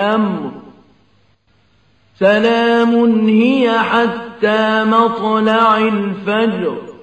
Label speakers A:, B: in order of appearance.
A: أَمْرٍ سَلَامٌ هِيَ حَتَّىٰ مَطْلَعِ الْفَجْرِ.